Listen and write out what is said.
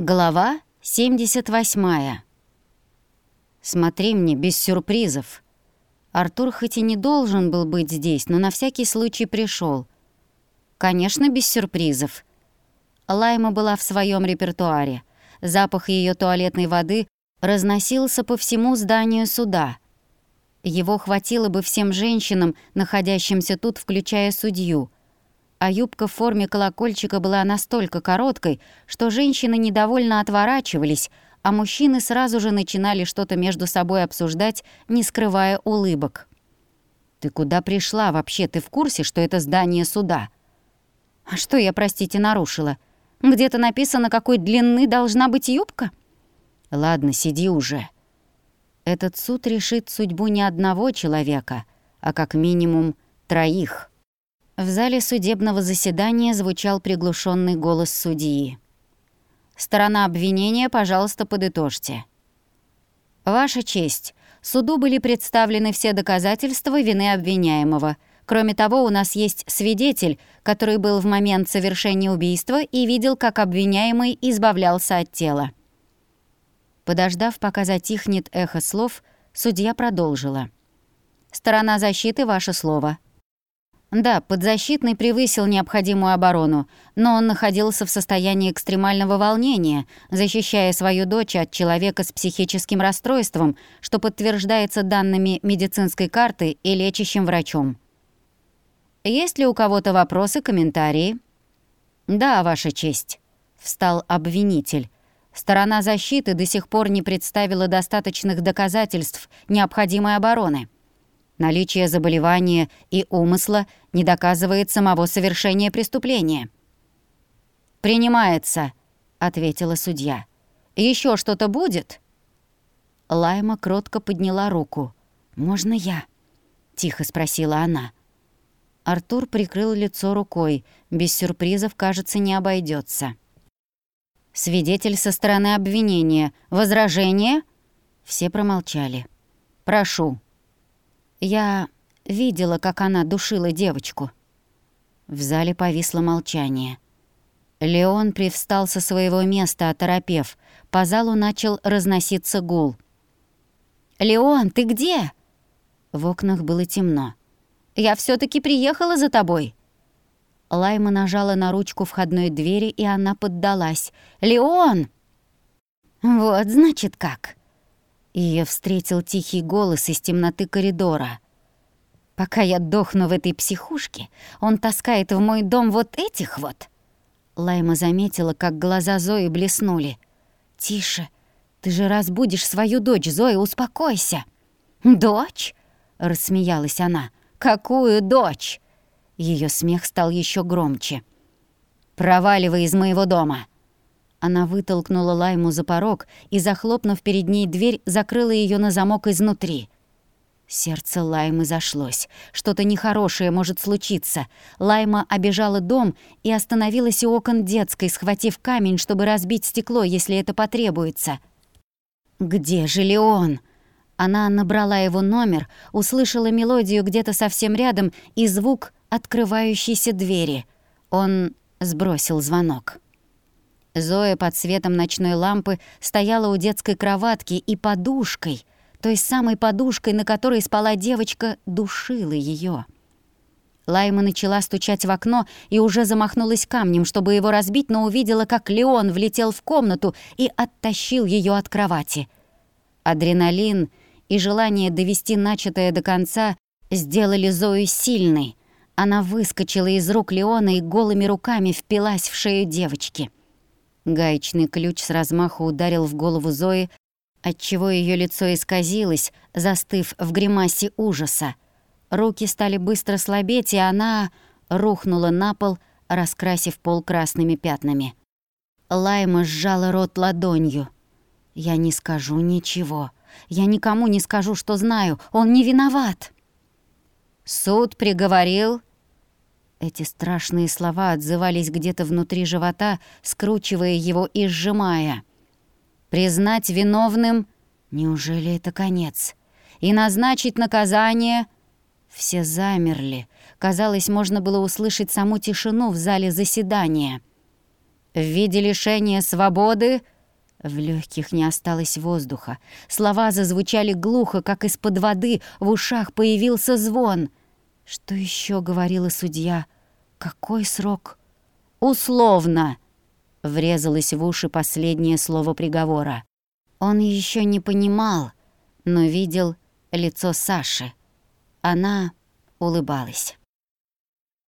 Глава 78. Смотри мне без сюрпризов. Артур хоть и не должен был быть здесь, но на всякий случай пришел. Конечно, без сюрпризов. Лайма была в своем репертуаре. Запах ее туалетной воды разносился по всему зданию суда. Его хватило бы всем женщинам, находящимся тут, включая судью — а юбка в форме колокольчика была настолько короткой, что женщины недовольно отворачивались, а мужчины сразу же начинали что-то между собой обсуждать, не скрывая улыбок. «Ты куда пришла вообще? Ты в курсе, что это здание суда?» «А что я, простите, нарушила? Где-то написано, какой длины должна быть юбка?» «Ладно, сиди уже». Этот суд решит судьбу не одного человека, а как минимум троих. В зале судебного заседания звучал приглушенный голос судьи. «Сторона обвинения, пожалуйста, подытожьте». «Ваша честь, суду были представлены все доказательства вины обвиняемого. Кроме того, у нас есть свидетель, который был в момент совершения убийства и видел, как обвиняемый избавлялся от тела». Подождав, пока затихнет эхо слов, судья продолжила. «Сторона защиты, ваше слово». Да, подзащитный превысил необходимую оборону, но он находился в состоянии экстремального волнения, защищая свою дочь от человека с психическим расстройством, что подтверждается данными медицинской карты и лечащим врачом. Есть ли у кого-то вопросы, комментарии? Да, Ваша честь, встал обвинитель. Сторона защиты до сих пор не представила достаточных доказательств необходимой обороны. Наличие заболевания и умысла не доказывает самого совершения преступления. «Принимается», — ответила судья. Еще что-то будет?» Лайма кротко подняла руку. «Можно я?» — тихо спросила она. Артур прикрыл лицо рукой. Без сюрпризов, кажется, не обойдется. «Свидетель со стороны обвинения. Возражение?» Все промолчали. «Прошу». Я видела, как она душила девочку. В зале повисло молчание. Леон привстал со своего места, оторопев. По залу начал разноситься гул. «Леон, ты где?» В окнах было темно. «Я все таки приехала за тобой». Лайма нажала на ручку входной двери, и она поддалась. «Леон!» «Вот, значит, как!» Ее встретил тихий голос из темноты коридора. «Пока я дохну в этой психушке, он таскает в мой дом вот этих вот». Лайма заметила, как глаза Зои блеснули. «Тише, ты же разбудишь свою дочь, Зоя, успокойся». «Дочь?» — рассмеялась она. «Какую дочь?» Ее смех стал еще громче. «Проваливай из моего дома!» Она вытолкнула Лайму за порог и, захлопнув перед ней дверь, закрыла ее на замок изнутри. Сердце Лаймы зашлось. Что-то нехорошее может случиться. Лайма обежала дом и остановилась у окон детской, схватив камень, чтобы разбить стекло, если это потребуется. «Где же Леон?» Она набрала его номер, услышала мелодию где-то совсем рядом и звук открывающейся двери. Он сбросил звонок. Зоя под светом ночной лампы стояла у детской кроватки и подушкой, той самой подушкой, на которой спала девочка, душила ее. Лайма начала стучать в окно и уже замахнулась камнем, чтобы его разбить, но увидела, как Леон влетел в комнату и оттащил ее от кровати. Адреналин и желание довести начатое до конца сделали Зою сильной. Она выскочила из рук Леона и голыми руками впилась в шею девочки. Гаечный ключ с размаху ударил в голову Зои, отчего ее лицо исказилось, застыв в гримасе ужаса. Руки стали быстро слабеть, и она рухнула на пол, раскрасив пол красными пятнами. Лайма сжала рот ладонью. «Я не скажу ничего. Я никому не скажу, что знаю. Он не виноват». «Суд приговорил эти страшные слова отзывались где-то внутри живота, скручивая его и сжимая. «Признать виновным? Неужели это конец? И назначить наказание?» Все замерли. Казалось, можно было услышать саму тишину в зале заседания. в виде лишения свободы...» В легких не осталось воздуха. Слова зазвучали глухо, как из-под воды, в ушах появился звон. Что еще говорила судья? Какой срок? «Условно!» — врезалось в уши последнее слово приговора. Он еще не понимал, но видел лицо Саши. Она улыбалась.